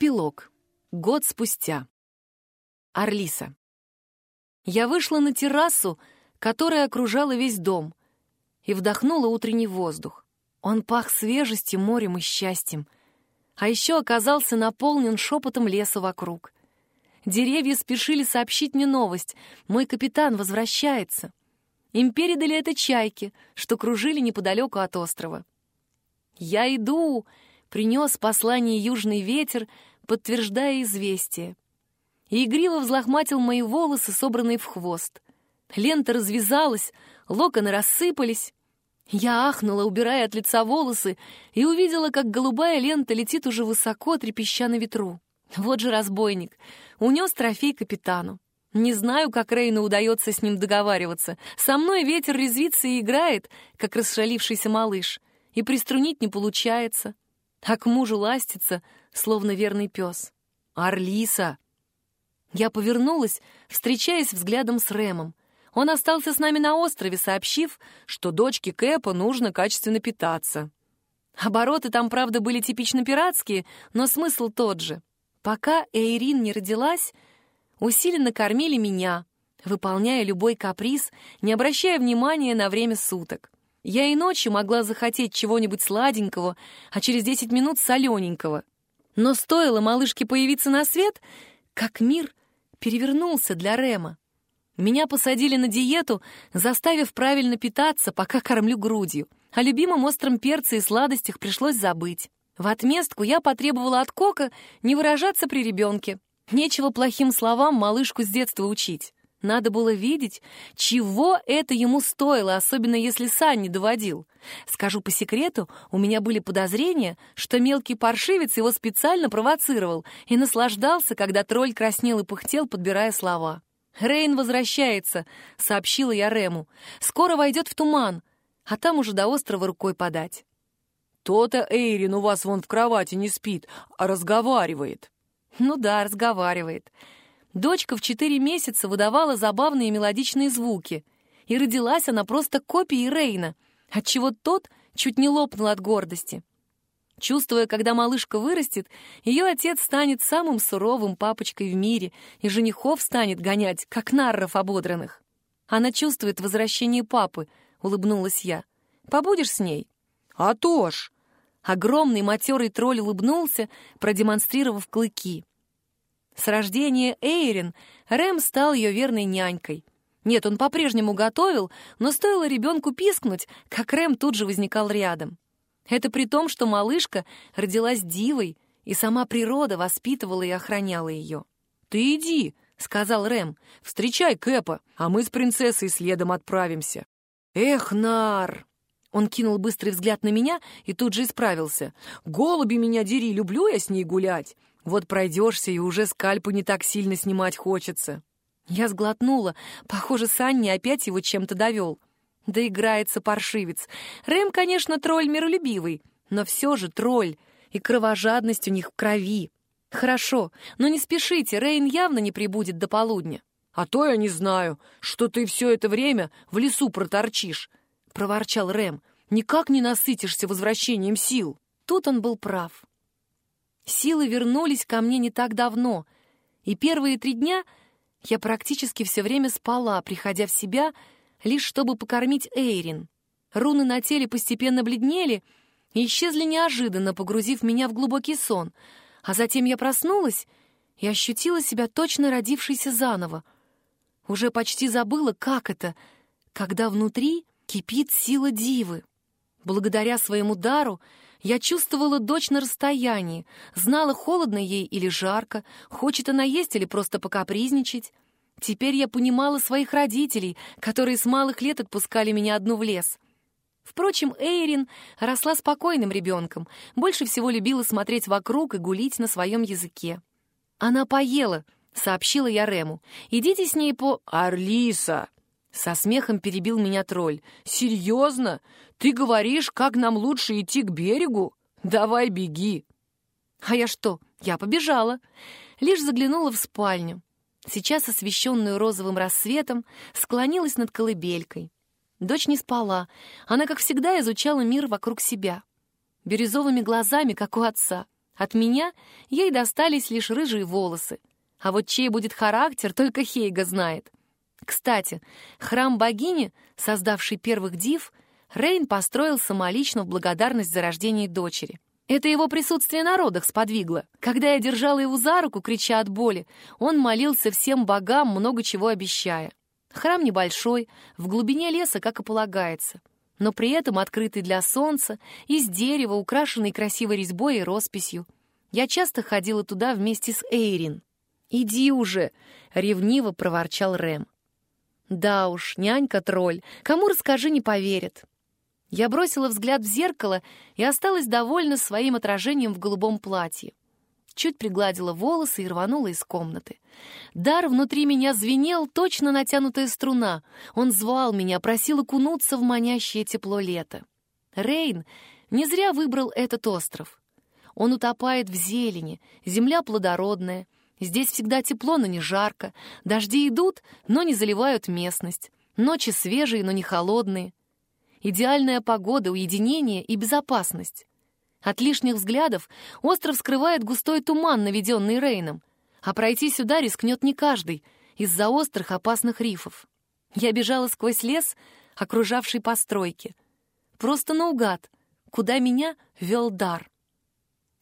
Эпилог. Год спустя. Арлиса. Я вышла на террасу, которая окружала весь дом, и вдохнула утренний воздух. Он пах свежестью, морем и счастьем. А еще оказался наполнен шепотом леса вокруг. Деревья спешили сообщить мне новость. Мой капитан возвращается. Им передали это чайки, что кружили неподалеку от острова. «Я иду!» принес послание южный ветер, подтверждая известие. И игриво взлохматил мои волосы, собранные в хвост. Лента развязалась, локоны рассыпались. Я ахнула, убирая от лица волосы, и увидела, как голубая лента летит уже высоко, трепеща на ветру. Вот же разбойник. Унес трофей капитану. Не знаю, как Рейну удается с ним договариваться. Со мной ветер резвится и играет, как расшалившийся малыш, и приструнить не получается а к мужу ластится, словно верный пес. «Арлиса!» Я повернулась, встречаясь взглядом с Рэмом. Он остался с нами на острове, сообщив, что дочке Кэпа нужно качественно питаться. Обороты там, правда, были типично пиратские, но смысл тот же. Пока Эйрин не родилась, усиленно кормили меня, выполняя любой каприз, не обращая внимания на время суток. Я и ночью могла захотеть чего-нибудь сладенького, а через десять минут солененького. Но стоило малышке появиться на свет, как мир перевернулся для Рема. Меня посадили на диету, заставив правильно питаться, пока кормлю грудью. О любимом остром перце и сладостях пришлось забыть. В отместку я потребовала от Кока не выражаться при ребенке. Нечего плохим словам малышку с детства учить. Надо было видеть, чего это ему стоило, особенно если Сан не доводил. Скажу по секрету, у меня были подозрения, что мелкий паршивец его специально провоцировал и наслаждался, когда тролль краснел и пыхтел, подбирая слова. «Рейн возвращается», — сообщила я Рему. «Скоро войдет в туман, а там уже до острова рукой подать». «То-то Эйрин у вас вон в кровати не спит, а разговаривает». «Ну да, разговаривает». Дочка в четыре месяца выдавала забавные мелодичные звуки, и родилась она просто копией Рейна, отчего тот чуть не лопнул от гордости. Чувствуя, когда малышка вырастет, ее отец станет самым суровым папочкой в мире, и женихов станет гонять, как нарров ободранных. Она чувствует возвращение папы, — улыбнулась я. «Побудешь с ней?» «А то ж!» Огромный матерый тролль улыбнулся, продемонстрировав клыки. С рождения Эйрин Рэм стал ее верной нянькой. Нет, он по-прежнему готовил, но стоило ребенку пискнуть, как Рэм тут же возникал рядом. Это при том, что малышка родилась дивой, и сама природа воспитывала и охраняла ее. «Ты иди», — сказал Рэм, — «встречай Кэпа, а мы с принцессой следом отправимся». «Эх, Нар!» Он кинул быстрый взгляд на меня и тут же исправился. «Голуби меня дери, люблю я с ней гулять. Вот пройдешься, и уже скальпу не так сильно снимать хочется. Я сглотнула. Похоже, Санни опять его чем-то довел. Да играется паршивец. Рэм, конечно, тролль миролюбивый, но все же тролль, и кровожадность у них в крови. Хорошо, но не спешите, Рейн явно не прибудет до полудня. «А то я не знаю, что ты все это время в лесу проторчишь», — проворчал Рэм. «Никак не насытишься возвращением сил». Тут он был прав. Силы вернулись ко мне не так давно, и первые три дня я практически все время спала, приходя в себя, лишь чтобы покормить Эйрин. Руны на теле постепенно бледнели и исчезли неожиданно, погрузив меня в глубокий сон, а затем я проснулась и ощутила себя точно родившейся заново. Уже почти забыла, как это, когда внутри кипит сила дивы. Благодаря своему дару я чувствовала дочь на расстоянии, знала, холодно ей или жарко, хочет она есть или просто покапризничать. Теперь я понимала своих родителей, которые с малых лет отпускали меня одну в лес. Впрочем, Эйрин росла спокойным ребенком, больше всего любила смотреть вокруг и гулить на своем языке. «Она поела», — сообщила я Рему. «Идите с ней по...» «Арлиса!» Со смехом перебил меня тролль. «Серьезно? Ты говоришь, как нам лучше идти к берегу? Давай беги!» А я что? Я побежала. Лишь заглянула в спальню. Сейчас, освещенную розовым рассветом, склонилась над колыбелькой. Дочь не спала. Она, как всегда, изучала мир вокруг себя. Бирюзовыми глазами, как у отца. От меня ей достались лишь рыжие волосы. А вот чей будет характер, только Хейга знает. Кстати, храм богини, создавший первых див, Рейн построил самолично в благодарность за рождение дочери. Это его присутствие на родах сподвигло. Когда я держала его за руку, крича от боли, он молился всем богам, много чего обещая. Храм небольшой, в глубине леса, как и полагается, но при этом открытый для солнца, из дерева, украшенный красивой резьбой и росписью. Я часто ходила туда вместе с Эйрин. «Иди уже!» — ревниво проворчал Рэм. «Да уж, нянька-тролль, кому расскажи, не поверит. Я бросила взгляд в зеркало и осталась довольна своим отражением в голубом платье. Чуть пригладила волосы и рванула из комнаты. Дар внутри меня звенел, точно натянутая струна. Он звал меня, просил окунуться в манящее тепло лета. Рейн не зря выбрал этот остров. Он утопает в зелени, земля плодородная. Здесь всегда тепло, но не жарко. Дожди идут, но не заливают местность. Ночи свежие, но не холодные идеальная погода, уединение и безопасность. От лишних взглядов остров скрывает густой туман, наведенный Рейном, а пройти сюда рискнет не каждый из-за острых опасных рифов. Я бежала сквозь лес, окружавший постройки. Просто наугад, куда меня вел дар.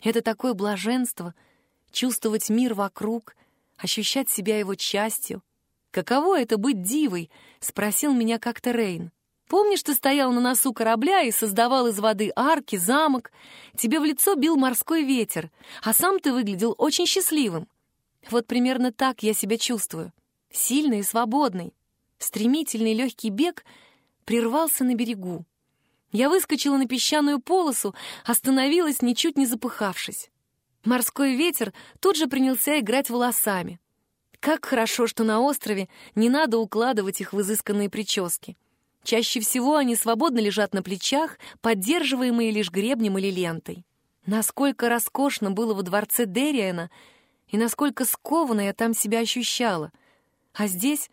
Это такое блаженство — чувствовать мир вокруг, ощущать себя его частью. «Каково это быть дивой?» — спросил меня как-то Рейн. Помнишь, ты стоял на носу корабля и создавал из воды арки, замок? Тебе в лицо бил морской ветер, а сам ты выглядел очень счастливым. Вот примерно так я себя чувствую. Сильный и свободный. Стремительный легкий бег прервался на берегу. Я выскочила на песчаную полосу, остановилась, ничуть не запыхавшись. Морской ветер тут же принялся играть волосами. Как хорошо, что на острове не надо укладывать их в изысканные прически. Чаще всего они свободно лежат на плечах, поддерживаемые лишь гребнем или лентой. Насколько роскошно было во дворце Дериана и насколько скованно я там себя ощущала. А здесь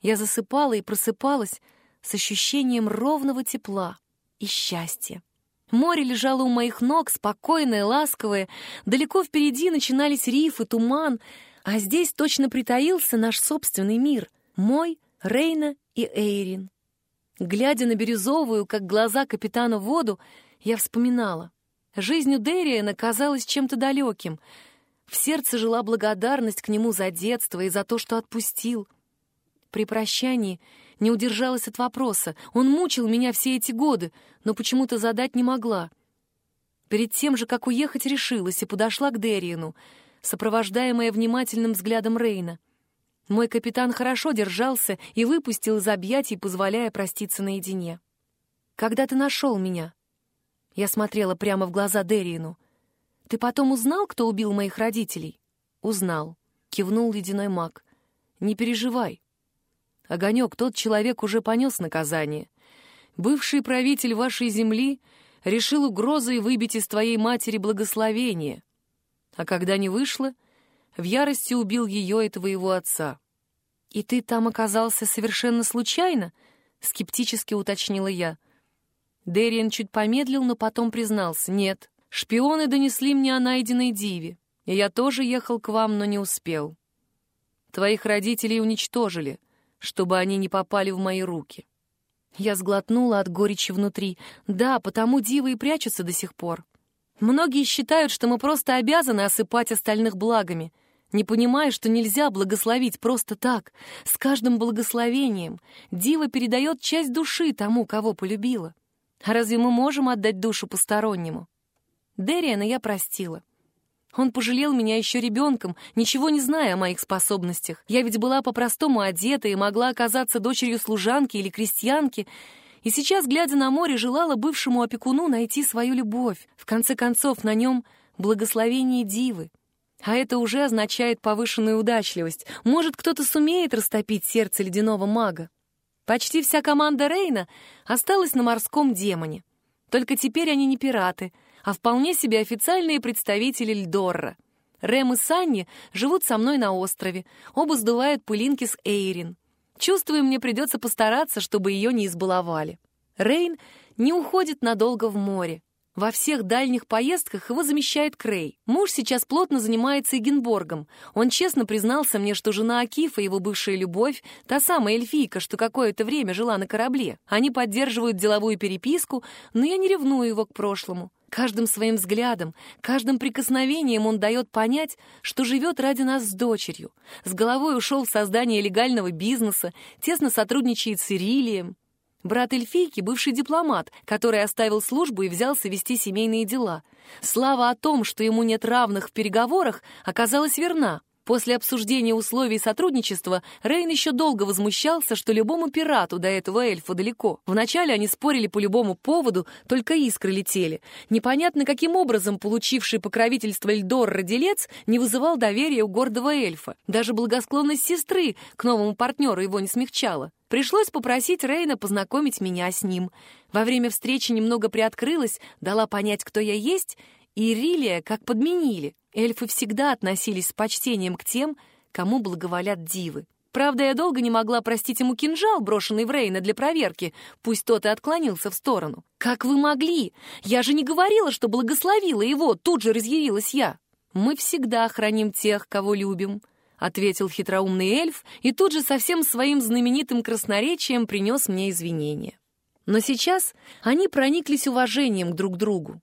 я засыпала и просыпалась с ощущением ровного тепла и счастья. Море лежало у моих ног, спокойное, ласковое. Далеко впереди начинались рифы, туман, а здесь точно притаился наш собственный мир. Мой, Рейна и Эйрин. Глядя на бирюзовую, как глаза капитана, воду, я вспоминала. Жизнь у Дериана казалась чем-то далеким. В сердце жила благодарность к нему за детство и за то, что отпустил. При прощании не удержалась от вопроса. Он мучил меня все эти годы, но почему-то задать не могла. Перед тем же, как уехать, решилась и подошла к Дериану, сопровождаемая внимательным взглядом Рейна — мой капитан хорошо держался и выпустил из объятий, позволяя проститься наедине. «Когда ты нашел меня?» Я смотрела прямо в глаза Дерриену. «Ты потом узнал, кто убил моих родителей?» «Узнал», — кивнул ледяной маг. «Не переживай. Огонек, тот человек уже понес наказание. Бывший правитель вашей земли решил угрозой выбить из твоей матери благословение. А когда не вышло, в ярости убил ее и твоего отца. «И ты там оказался совершенно случайно?» — скептически уточнила я. Дэриан чуть помедлил, но потом признался. «Нет, шпионы донесли мне о найденной диве, и я тоже ехал к вам, но не успел. Твоих родителей уничтожили, чтобы они не попали в мои руки». Я сглотнула от горечи внутри. Да, потому дивы и прячутся до сих пор. Многие считают, что мы просто обязаны осыпать остальных благами не понимая, что нельзя благословить просто так. С каждым благословением Дива передает часть души тому, кого полюбила. А разве мы можем отдать душу постороннему? Дериана я простила. Он пожалел меня еще ребенком, ничего не зная о моих способностях. Я ведь была по-простому одета и могла оказаться дочерью служанки или крестьянки, и сейчас, глядя на море, желала бывшему опекуну найти свою любовь. В конце концов, на нем благословение дивы. А это уже означает повышенную удачливость. Может, кто-то сумеет растопить сердце ледяного мага. Почти вся команда Рейна осталась на морском демоне. Только теперь они не пираты, а вполне себе официальные представители Льдорра. Рэм и Санни живут со мной на острове, оба сдувают пылинки с Эйрин. Чувствую, мне придется постараться, чтобы ее не избаловали. Рейн не уходит надолго в море. Во всех дальних поездках его замещает Крей. Муж сейчас плотно занимается Эгенборгом. Он честно признался мне, что жена Акифа, его бывшая любовь, та самая эльфийка, что какое-то время жила на корабле. Они поддерживают деловую переписку, но я не ревную его к прошлому. Каждым своим взглядом, каждым прикосновением он дает понять, что живет ради нас с дочерью. С головой ушел в создание легального бизнеса, тесно сотрудничает с Ирилием. Брат эльфийки — бывший дипломат, который оставил службу и взялся вести семейные дела. Слава о том, что ему нет равных в переговорах, оказалась верна. После обсуждения условий сотрудничества Рейн еще долго возмущался, что любому пирату до этого эльфа далеко. Вначале они спорили по любому поводу, только искры летели. Непонятно, каким образом получивший покровительство Эльдор Родилец не вызывал доверия у гордого эльфа. Даже благосклонность сестры к новому партнеру его не смягчала. Пришлось попросить Рейна познакомить меня с ним. Во время встречи немного приоткрылась, дала понять, кто я есть, и Рилия как подменили. Эльфы всегда относились с почтением к тем, кому благоволят дивы. Правда, я долго не могла простить ему кинжал, брошенный в Рейна для проверки, пусть тот и отклонился в сторону. «Как вы могли? Я же не говорила, что благословила его!» Тут же разъявилась я. «Мы всегда храним тех, кого любим», — ответил хитроумный эльф и тут же со всем своим знаменитым красноречием принес мне извинения. Но сейчас они прониклись уважением друг к другу.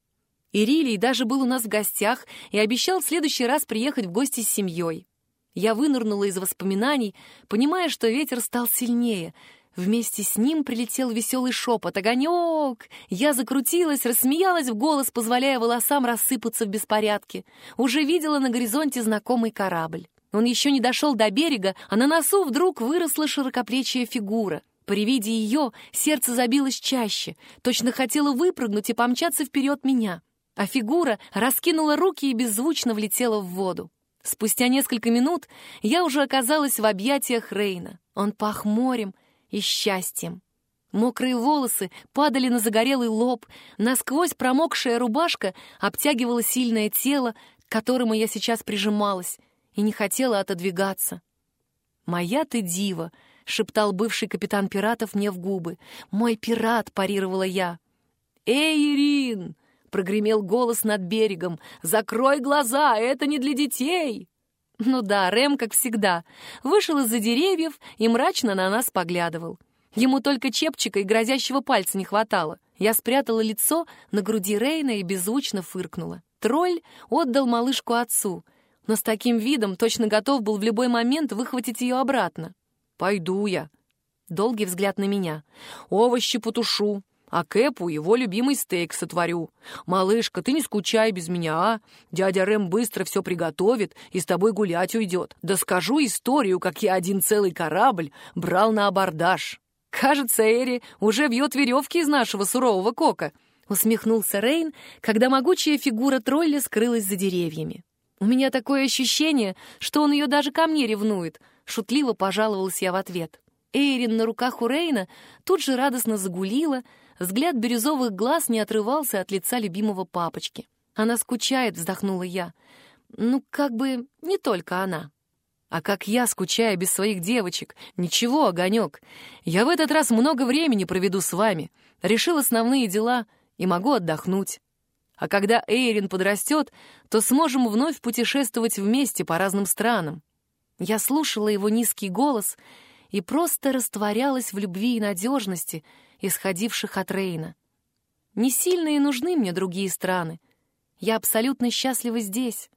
Ирилий даже был у нас в гостях и обещал в следующий раз приехать в гости с семьей. Я вынырнула из воспоминаний, понимая, что ветер стал сильнее. Вместе с ним прилетел веселый шепот «Огонек!». Я закрутилась, рассмеялась в голос, позволяя волосам рассыпаться в беспорядке. Уже видела на горизонте знакомый корабль. Он еще не дошел до берега, а на носу вдруг выросла широкоплечья фигура. При виде ее сердце забилось чаще, точно хотело выпрыгнуть и помчаться вперед меня а фигура раскинула руки и беззвучно влетела в воду. Спустя несколько минут я уже оказалась в объятиях Рейна. Он пах морем и счастьем. Мокрые волосы падали на загорелый лоб, насквозь промокшая рубашка обтягивала сильное тело, к которому я сейчас прижималась, и не хотела отодвигаться. «Моя ты дива!» — шептал бывший капитан пиратов мне в губы. «Мой пират!» — парировала я. «Эй, Ирин!» Прогремел голос над берегом. «Закрой глаза, это не для детей!» Ну да, Рэм, как всегда, вышел из-за деревьев и мрачно на нас поглядывал. Ему только чепчика и грозящего пальца не хватало. Я спрятала лицо на груди Рейна и беззвучно фыркнула. Тролль отдал малышку отцу, но с таким видом точно готов был в любой момент выхватить ее обратно. «Пойду я». Долгий взгляд на меня. «Овощи потушу, а Кэпу его любимый стейк сотворю. Малышка, ты не скучай без меня, а? Дядя Рэм быстро все приготовит и с тобой гулять уйдет. Да скажу историю, как я один целый корабль брал на абордаж. Кажется, Эри уже вьет веревки из нашего сурового кока. Усмехнулся Рейн, когда могучая фигура тролля скрылась за деревьями. У меня такое ощущение, что он ее даже ко мне ревнует. Шутливо пожаловалась я в ответ. Эйрин на руках у Рейна тут же радостно загулила, Взгляд бирюзовых глаз не отрывался от лица любимого папочки. «Она скучает», — вздохнула я. «Ну, как бы не только она». «А как я скучаю без своих девочек? Ничего, огонек. Я в этот раз много времени проведу с вами. Решил основные дела и могу отдохнуть. А когда Эйрин подрастет, то сможем вновь путешествовать вместе по разным странам». Я слушала его низкий голос и просто растворялась в любви и надежности — исходивших от Рейна. Не сильно и нужны мне другие страны. Я абсолютно счастлива здесь.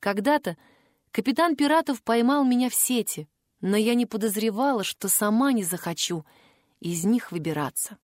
Когда-то капитан пиратов поймал меня в сети, но я не подозревала, что сама не захочу из них выбираться.